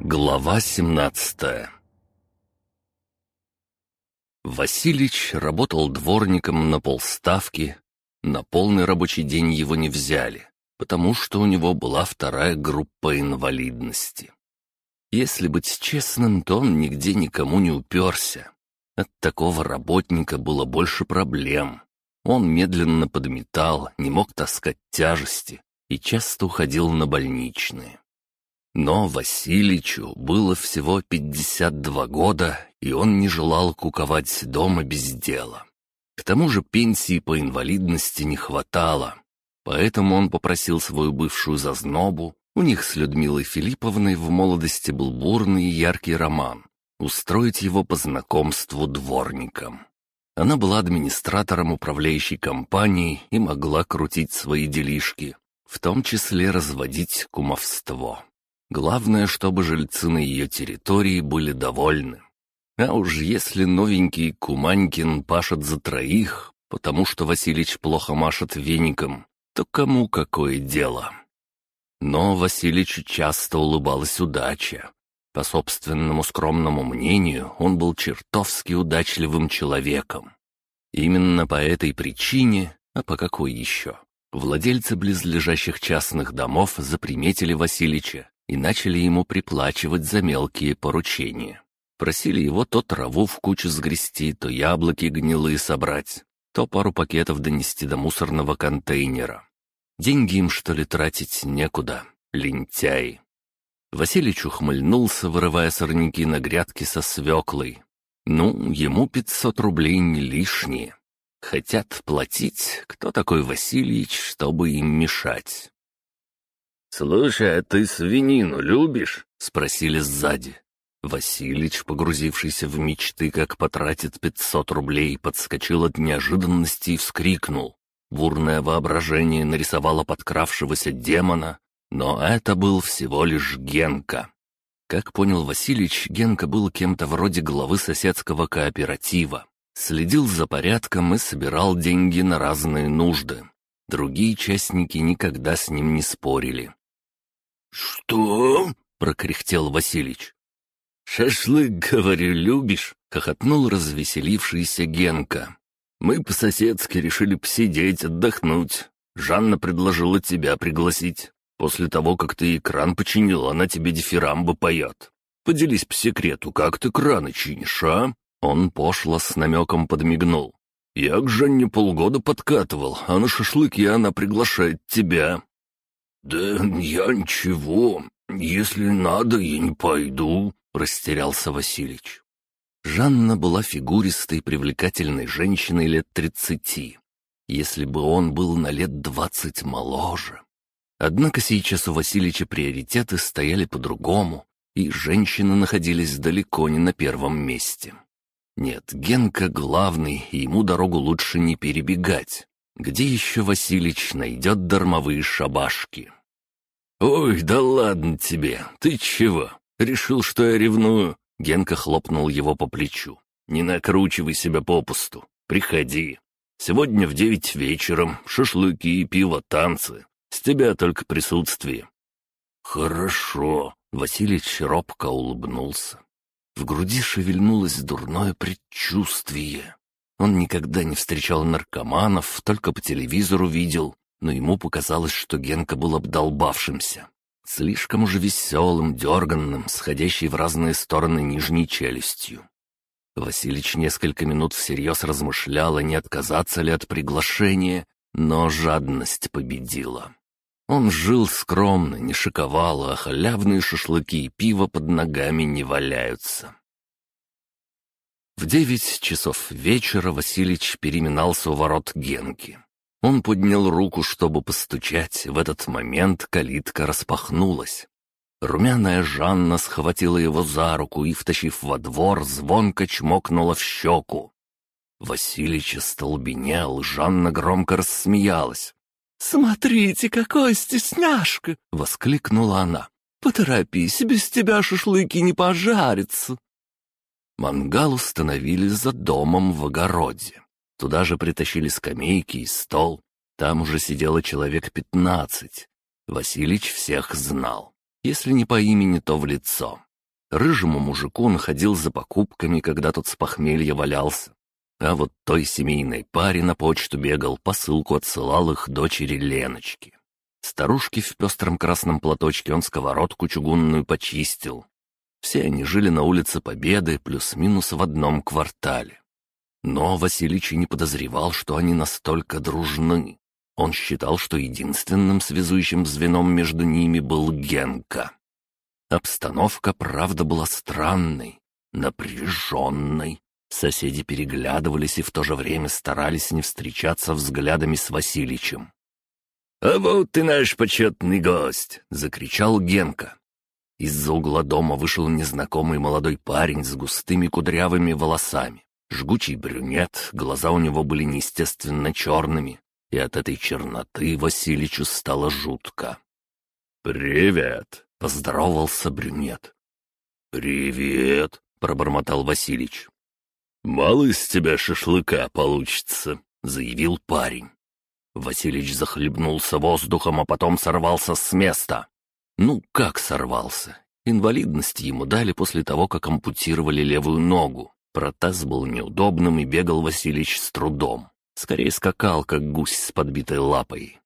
Глава 17 Василич работал дворником на полставки. На полный рабочий день его не взяли, потому что у него была вторая группа инвалидности. Если быть честным, то он нигде никому не уперся. От такого работника было больше проблем. Он медленно подметал, не мог таскать тяжести и часто уходил на больничные. Но Василичу было всего 52 года, и он не желал куковать дома без дела. К тому же пенсии по инвалидности не хватало, поэтому он попросил свою бывшую зазнобу, у них с Людмилой Филипповной в молодости был бурный и яркий роман, устроить его по знакомству дворником. Она была администратором управляющей компании и могла крутить свои делишки, в том числе разводить кумовство. Главное, чтобы жильцы на ее территории были довольны. А уж если новенький Куманькин пашет за троих, потому что Василич плохо машет веником, то кому какое дело? Но Василичу часто улыбалась удача. По собственному скромному мнению, он был чертовски удачливым человеком. Именно по этой причине, а по какой еще, владельцы близлежащих частных домов заприметили Василича и начали ему приплачивать за мелкие поручения. Просили его то траву в кучу сгрести, то яблоки гнилые собрать, то пару пакетов донести до мусорного контейнера. Деньги им, что ли, тратить некуда, лентяи. Василич ухмыльнулся, вырывая сорняки на грядке со свеклой. Ну, ему пятьсот рублей не лишние. Хотят платить, кто такой Васильич, чтобы им мешать. «Слушай, а ты свинину любишь?» — спросили сзади. Василич, погрузившийся в мечты, как потратит пятьсот рублей, подскочил от неожиданности и вскрикнул. Бурное воображение нарисовало подкравшегося демона, но это был всего лишь Генка. Как понял Василич, Генка был кем-то вроде главы соседского кооператива. Следил за порядком и собирал деньги на разные нужды. Другие частники никогда с ним не спорили. «Что?» — прокряхтел Василич. «Шашлык, говорю, любишь?» — хохотнул развеселившийся Генка. «Мы по-соседски решили посидеть, отдохнуть. Жанна предложила тебя пригласить. После того, как ты экран починил, она тебе дифирамбы поет. Поделись по секрету, как ты краны чинишь, а?» Он пошло с намеком подмигнул. «Я к Жанне полгода подкатывал, а на шашлыки она приглашает тебя. «Да я ничего. Если надо, я не пойду», — растерялся Василич. Жанна была фигуристой, привлекательной женщиной лет тридцати. Если бы он был на лет двадцать моложе. Однако сейчас у Васильича приоритеты стояли по-другому, и женщины находились далеко не на первом месте. Нет, Генка главный, и ему дорогу лучше не перебегать. Где еще Василич найдет дармовые шабашки? «Ой, да ладно тебе! Ты чего? Решил, что я ревную?» Генка хлопнул его по плечу. «Не накручивай себя попусту. Приходи. Сегодня в девять вечером шашлыки и пиво, танцы. С тебя только присутствие». «Хорошо», — Василич робко улыбнулся. В груди шевельнулось дурное предчувствие. Он никогда не встречал наркоманов, только по телевизору видел, но ему показалось, что Генка был обдолбавшимся. Слишком уже веселым, дерганным, сходящей в разные стороны нижней челюстью. Василич несколько минут всерьез размышлял, а не отказаться ли от приглашения, но жадность победила. Он жил скромно, не шиковал, а халявные шашлыки и пиво под ногами не валяются. В девять часов вечера Василич переминался у ворот Генки. Он поднял руку, чтобы постучать. В этот момент калитка распахнулась. Румяная Жанна схватила его за руку и, втащив во двор, звонко чмокнула в щеку. Василич остолбенел, Жанна громко рассмеялась. «Смотрите, какой стесняшка!» — воскликнула она. «Поторопись, без тебя шашлыки не пожарятся!» Мангал установили за домом в огороде. Туда же притащили скамейки и стол. Там уже сидело человек пятнадцать. Василич всех знал. Если не по имени, то в лицо. Рыжему мужику он ходил за покупками, когда тот с похмелья валялся. А вот той семейной паре на почту бегал, посылку отсылал их дочери Леночки. Старушке в пестром красном платочке он сковородку чугунную почистил. Все они жили на улице Победы плюс-минус в одном квартале. Но Василич не подозревал, что они настолько дружны. Он считал, что единственным связующим звеном между ними был Генка. Обстановка, правда, была странной, напряженной. Соседи переглядывались и в то же время старались не встречаться взглядами с Василичем. «А вот ты наш почетный гость!» — закричал Генка. Из-за угла дома вышел незнакомый молодой парень с густыми кудрявыми волосами. Жгучий брюнет, глаза у него были неестественно черными, и от этой черноты Василичу стало жутко. «Привет!» — поздоровался брюнет. «Привет!» — пробормотал Василич. «Мало из тебя шашлыка получится», — заявил парень. Василич захлебнулся воздухом, а потом сорвался с места. Ну, как сорвался? Инвалидность ему дали после того, как ампутировали левую ногу. Протез был неудобным, и бегал Василич с трудом. Скорее скакал, как гусь с подбитой лапой.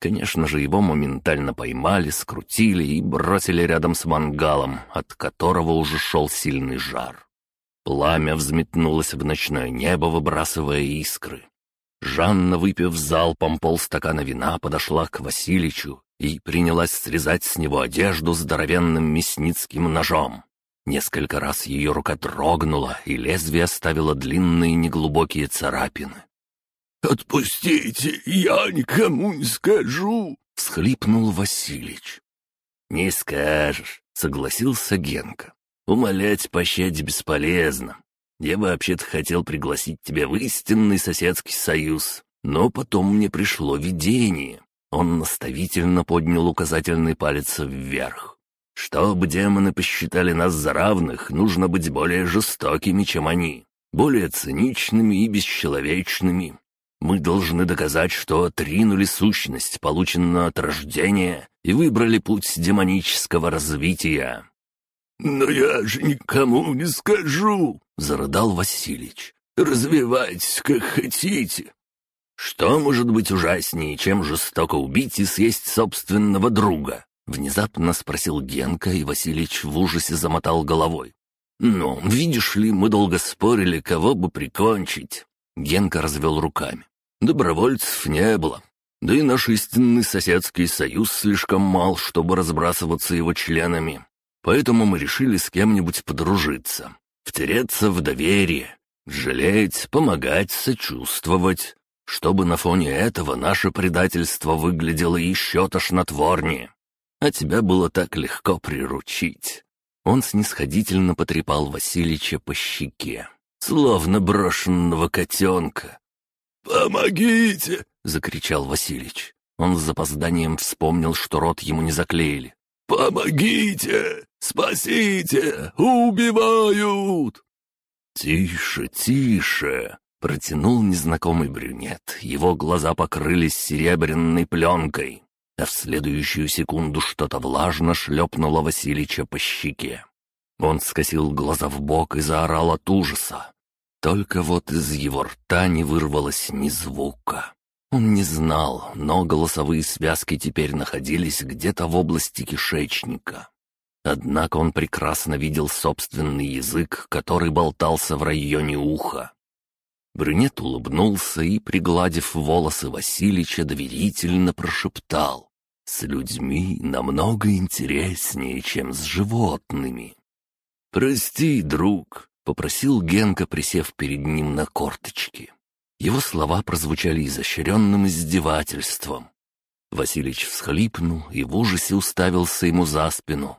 Конечно же, его моментально поймали, скрутили и бросили рядом с мангалом, от которого уже шел сильный жар. Пламя взметнулось в ночное небо, выбрасывая искры. Жанна, выпив залпом полстакана вина, подошла к Василичу и принялась срезать с него одежду здоровенным мясницким ножом. Несколько раз ее рука дрогнула, и лезвие оставило длинные неглубокие царапины. «Отпустите, я никому не скажу!» — всхлипнул Василич. «Не скажешь», — согласился Генка. «Умолять пощаде бесполезно. Я вообще-то хотел пригласить тебя в истинный соседский союз, но потом мне пришло видение». Он наставительно поднял указательный палец вверх. «Чтобы демоны посчитали нас за равных, нужно быть более жестокими, чем они, более циничными и бесчеловечными, мы должны доказать, что отринули сущность, полученную от рождения, и выбрали путь демонического развития». «Но я же никому не скажу!» — зарыдал Василич. «Развивайтесь, как хотите!» «Что может быть ужаснее, чем жестоко убить и съесть собственного друга?» Внезапно спросил Генка, и Василич в ужасе замотал головой. «Ну, видишь ли, мы долго спорили, кого бы прикончить». Генка развел руками. Добровольцев не было. Да и наш истинный соседский союз слишком мал, чтобы разбрасываться его членами. Поэтому мы решили с кем-нибудь подружиться, втереться в доверие, жалеть, помогать, сочувствовать, чтобы на фоне этого наше предательство выглядело еще тошнотворнее. А тебя было так легко приручить. Он снисходительно потрепал Васильича по щеке, словно брошенного котенка, «Помогите!» — закричал Василич. Он с запозданием вспомнил, что рот ему не заклеили. «Помогите! Спасите! Убивают!» «Тише, тише!» — протянул незнакомый брюнет. Его глаза покрылись серебряной пленкой, а в следующую секунду что-то влажно шлепнуло Василича по щеке. Он скосил глаза в бок и заорал от ужаса. Только вот из его рта не вырвалось ни звука. Он не знал, но голосовые связки теперь находились где-то в области кишечника. Однако он прекрасно видел собственный язык, который болтался в районе уха. Брюнет улыбнулся и, пригладив волосы Василича, доверительно прошептал. «С людьми намного интереснее, чем с животными». «Прости, друг, — попросил Генка, присев перед ним на корточки. Его слова прозвучали изощренным издевательством. Василич всхлипнул и в ужасе уставился ему за спину.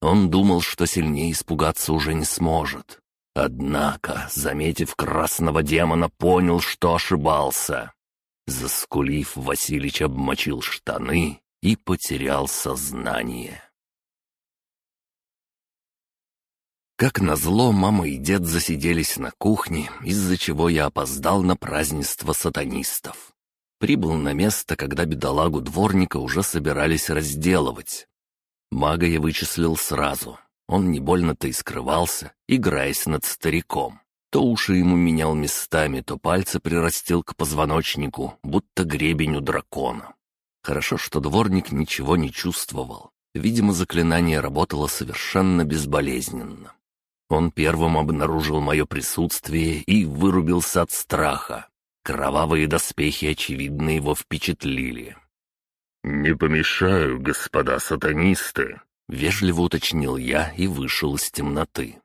Он думал, что сильнее испугаться уже не сможет. Однако, заметив красного демона, понял, что ошибался. Заскулив, Василич обмочил штаны и потерял сознание. Как назло, мама и дед засиделись на кухне, из-за чего я опоздал на празднество сатанистов. Прибыл на место, когда бедолагу дворника уже собирались разделывать. Мага я вычислил сразу. Он не больно-то и скрывался, играясь над стариком. То уши ему менял местами, то пальцы прирастил к позвоночнику, будто гребень у дракона. Хорошо, что дворник ничего не чувствовал. Видимо, заклинание работало совершенно безболезненно. Он первым обнаружил мое присутствие и вырубился от страха. Кровавые доспехи, очевидно, его впечатлили. «Не помешаю, господа сатанисты», — вежливо уточнил я и вышел из темноты.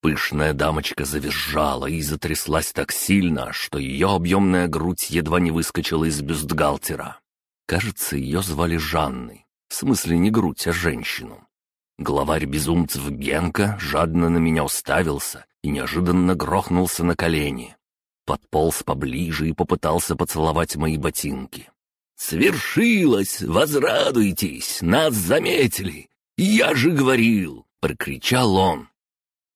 Пышная дамочка завизжала и затряслась так сильно, что ее объемная грудь едва не выскочила из бюстгальтера. Кажется, ее звали Жанной. В смысле не грудь, а женщину. Главарь безумцев Генка жадно на меня уставился и неожиданно грохнулся на колени. Подполз поближе и попытался поцеловать мои ботинки. «Свершилось! Возрадуйтесь! Нас заметили! Я же говорил!» — прокричал он.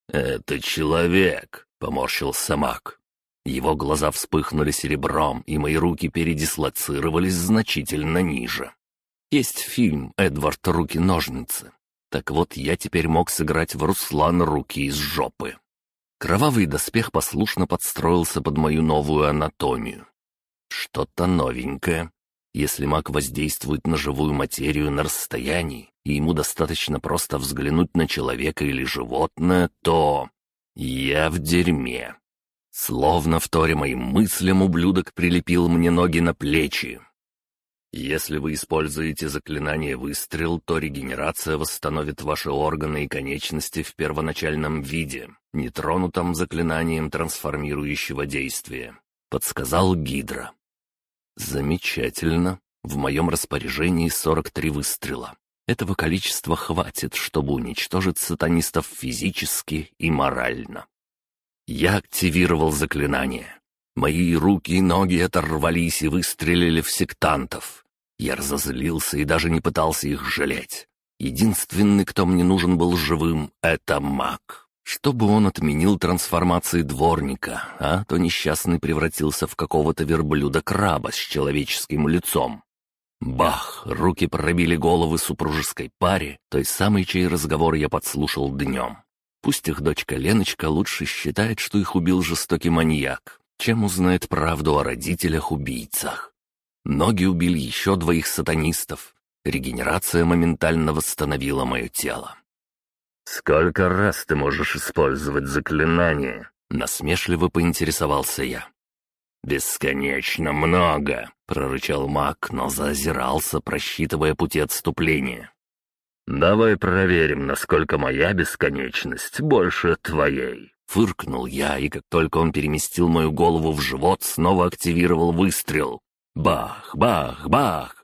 «Это человек!» — поморщился маг. Его глаза вспыхнули серебром, и мои руки передислоцировались значительно ниже. Есть фильм «Эдвард. Руки-ножницы». Так вот, я теперь мог сыграть в Руслан руки из жопы. Кровавый доспех послушно подстроился под мою новую анатомию. Что-то новенькое. Если маг воздействует на живую материю на расстоянии, и ему достаточно просто взглянуть на человека или животное, то... Я в дерьме. Словно вторя моим мыслям, ублюдок прилепил мне ноги на плечи. Если вы используете заклинание «Выстрел», то регенерация восстановит ваши органы и конечности в первоначальном виде, нетронутом заклинанием трансформирующего действия», — подсказал Гидра. «Замечательно. В моем распоряжении 43 выстрела. Этого количества хватит, чтобы уничтожить сатанистов физически и морально». Я активировал заклинание. Мои руки и ноги оторвались и выстрелили в сектантов. Я разозлился и даже не пытался их жалеть. Единственный, кто мне нужен был живым, — это маг. Чтобы он отменил трансформации дворника, а то несчастный превратился в какого-то верблюда-краба с человеческим лицом. Бах! Руки пробили головы супружеской паре, той самой, чей разговор я подслушал днем. Пусть их дочка Леночка лучше считает, что их убил жестокий маньяк, чем узнает правду о родителях-убийцах. Ноги убили еще двоих сатанистов. Регенерация моментально восстановила мое тело. «Сколько раз ты можешь использовать заклинание?» Насмешливо поинтересовался я. «Бесконечно много!» — прорычал маг, но заозирался, просчитывая пути отступления. «Давай проверим, насколько моя бесконечность больше твоей». Фыркнул я, и как только он переместил мою голову в живот, снова активировал выстрел. Бах, бах, бах!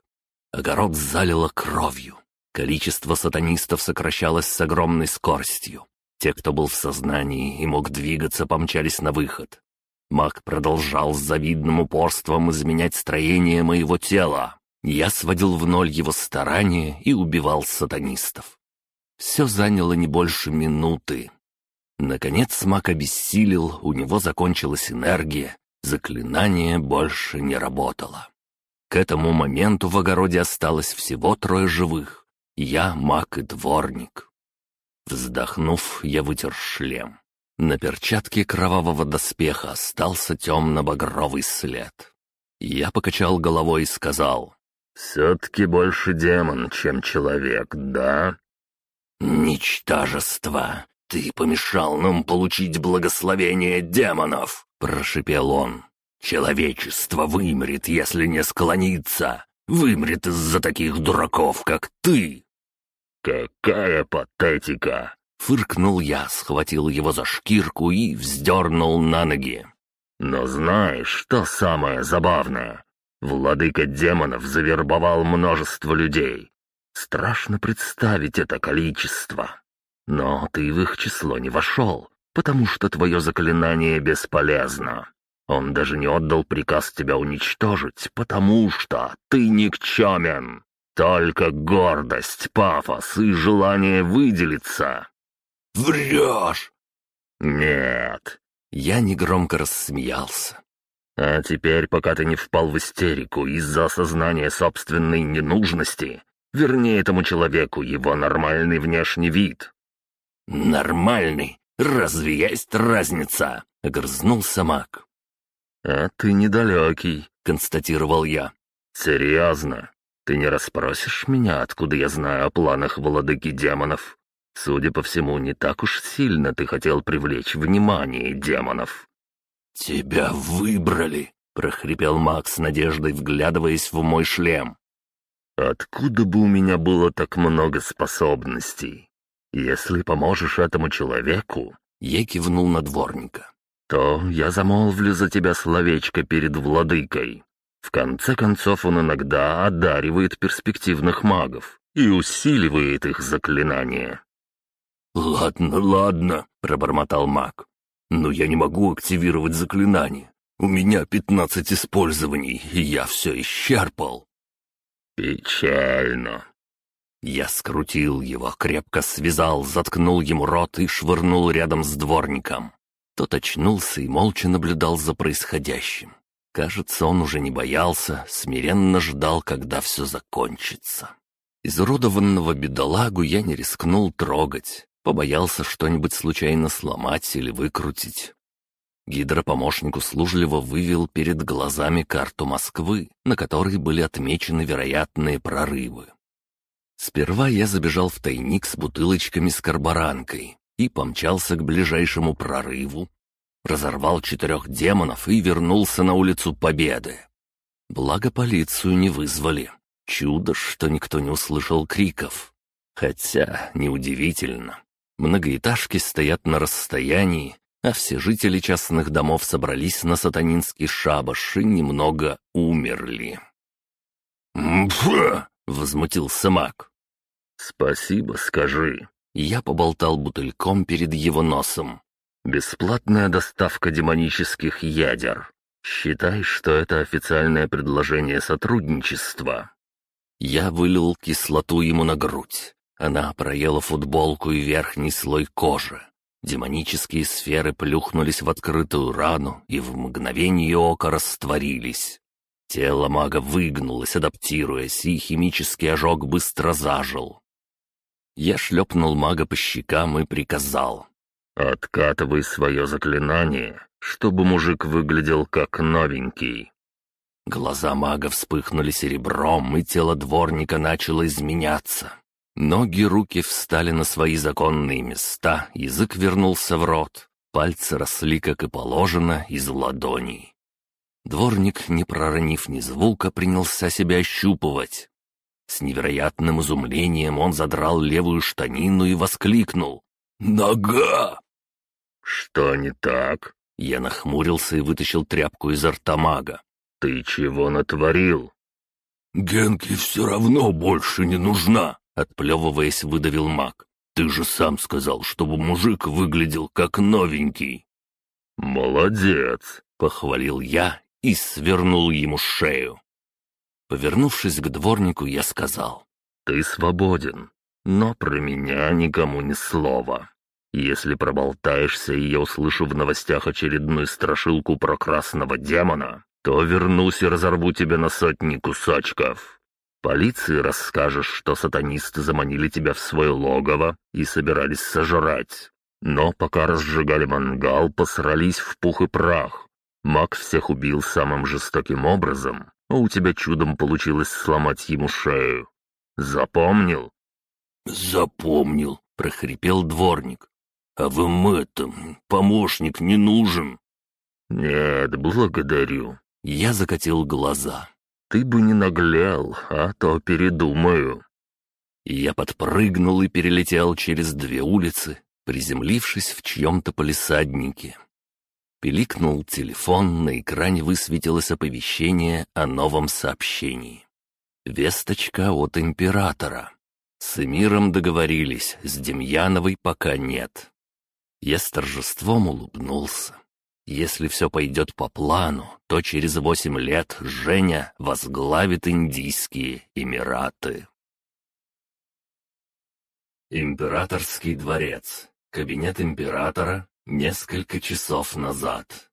Огород залило кровью. Количество сатанистов сокращалось с огромной скоростью. Те, кто был в сознании и мог двигаться, помчались на выход. Маг продолжал с завидным упорством изменять строение моего тела. Я сводил в ноль его старания и убивал сатанистов. Все заняло не больше минуты, Наконец маг обессилел, у него закончилась энергия, заклинание больше не работало. К этому моменту в огороде осталось всего трое живых. Я, маг и дворник. Вздохнув, я вытер шлем. На перчатке кровавого доспеха остался темно-багровый след. Я покачал головой и сказал, «Все-таки больше демон, чем человек, да?» «Ничтожество! «Ты помешал нам получить благословение демонов!» — прошипел он. «Человечество вымрет, если не склонится! Вымрет из-за таких дураков, как ты!» «Какая патетика!» — фыркнул я, схватил его за шкирку и вздернул на ноги. «Но знаешь, что самое забавное? Владыка демонов завербовал множество людей. Страшно представить это количество. Но ты в их число не вошел, потому что твое заклинание бесполезно. Он даже не отдал приказ тебя уничтожить, потому что ты никчемен. Только гордость, пафос и желание выделиться. Врешь! Нет. Я негромко рассмеялся. А теперь, пока ты не впал в истерику из-за осознания собственной ненужности, верни этому человеку его нормальный внешний вид, «Нормальный. Разве есть разница?» — огрызнулся маг. «А ты недалекий», — констатировал я. «Серьезно? Ты не расспросишь меня, откуда я знаю о планах владыки демонов? Судя по всему, не так уж сильно ты хотел привлечь внимание демонов». «Тебя выбрали», — прохрипел Макс с надеждой, вглядываясь в мой шлем. «Откуда бы у меня было так много способностей? Если поможешь этому человеку...» Я кивнул на дворника. «То я замолвлю за тебя словечко перед владыкой. В конце концов, он иногда одаривает перспективных магов и усиливает их заклинания». «Ладно, ладно», — пробормотал маг. «Но я не могу активировать заклинание. У меня пятнадцать использований, и я все исчерпал». «Печально». Я скрутил его, крепко связал, заткнул ему рот и швырнул рядом с дворником. Тот очнулся и молча наблюдал за происходящим. Кажется, он уже не боялся, смиренно ждал, когда все закончится. Изуродованного бедолагу я не рискнул трогать, побоялся что-нибудь случайно сломать или выкрутить. Гидропомощник услужливо вывел перед глазами карту Москвы, на которой были отмечены вероятные прорывы. Сперва я забежал в тайник с бутылочками с карборанкой и помчался к ближайшему прорыву, разорвал четырех демонов и вернулся на улицу Победы. Благо полицию не вызвали. Чудо, что никто не услышал криков. Хотя, неудивительно. Многоэтажки стоят на расстоянии, а все жители частных домов собрались на сатанинский шабаш и немного умерли. «Мфа!» — возмутился маг. «Спасибо, скажи». Я поболтал бутыльком перед его носом. «Бесплатная доставка демонических ядер. Считай, что это официальное предложение сотрудничества». Я вылил кислоту ему на грудь. Она проела футболку и верхний слой кожи. Демонические сферы плюхнулись в открытую рану и в мгновение ока растворились. Тело мага выгнулось, адаптируясь, и химический ожог быстро зажил. Я шлепнул мага по щекам и приказал. «Откатывай свое заклинание, чтобы мужик выглядел как новенький». Глаза мага вспыхнули серебром, и тело дворника начало изменяться. Ноги, руки встали на свои законные места, язык вернулся в рот, пальцы росли, как и положено, из ладоней. Дворник, не проронив ни звука, принялся себя ощупывать. С невероятным изумлением он задрал левую штанину и воскликнул. «Нога!» «Что не так?» Я нахмурился и вытащил тряпку из рта мага. «Ты чего натворил?» «Генке все равно больше не нужна», Отплевываясь, выдавил маг. «Ты же сам сказал, чтобы мужик выглядел как новенький». «Молодец!» — похвалил я и свернул ему шею. Повернувшись к дворнику, я сказал. «Ты свободен, но про меня никому ни слова. Если проболтаешься, и я услышу в новостях очередную страшилку про красного демона, то вернусь и разорву тебя на сотни кусачков». Полиции расскажешь, что сатанисты заманили тебя в свое логово и собирались сожрать. Но пока разжигали мангал, посрались в пух и прах. Маг всех убил самым жестоким образом, а у тебя чудом получилось сломать ему шею. Запомнил?» «Запомнил», — прохрипел дворник. «А вам это, помощник не нужен?» «Нет, благодарю». Я закатил глаза. Ты бы не наглял, а то передумаю». Я подпрыгнул и перелетел через две улицы, приземлившись в чьем-то полисаднике. Пиликнул телефон, на экране высветилось оповещение о новом сообщении. Весточка от императора. С Эмиром договорились, с Демьяновой пока нет. Я с торжеством улыбнулся. Если все пойдет по плану, то через восемь лет Женя возглавит Индийские Эмираты. Императорский дворец. Кабинет императора несколько часов назад.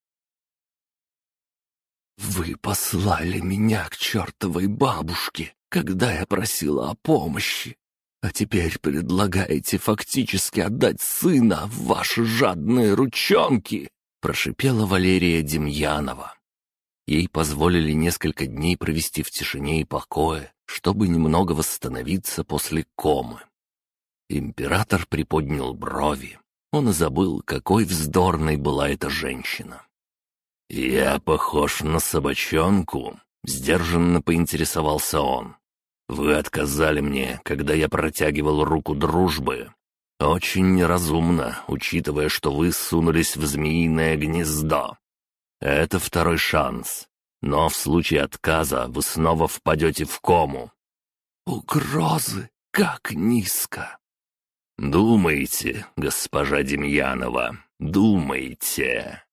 «Вы послали меня к чертовой бабушке, когда я просила о помощи. А теперь предлагаете фактически отдать сына в ваши жадные ручонки!» Прошипела Валерия Демьянова. Ей позволили несколько дней провести в тишине и покое, чтобы немного восстановиться после комы. Император приподнял брови. Он забыл, какой вздорной была эта женщина. «Я похож на собачонку?» — сдержанно поинтересовался он. «Вы отказали мне, когда я протягивал руку дружбы. Очень неразумно, учитывая, что вы сунулись в змеиное гнездо. Это второй шанс. Но в случае отказа вы снова впадете в кому». «Угрозы? Как низко!» «Думайте, госпожа Демьянова, думайте!»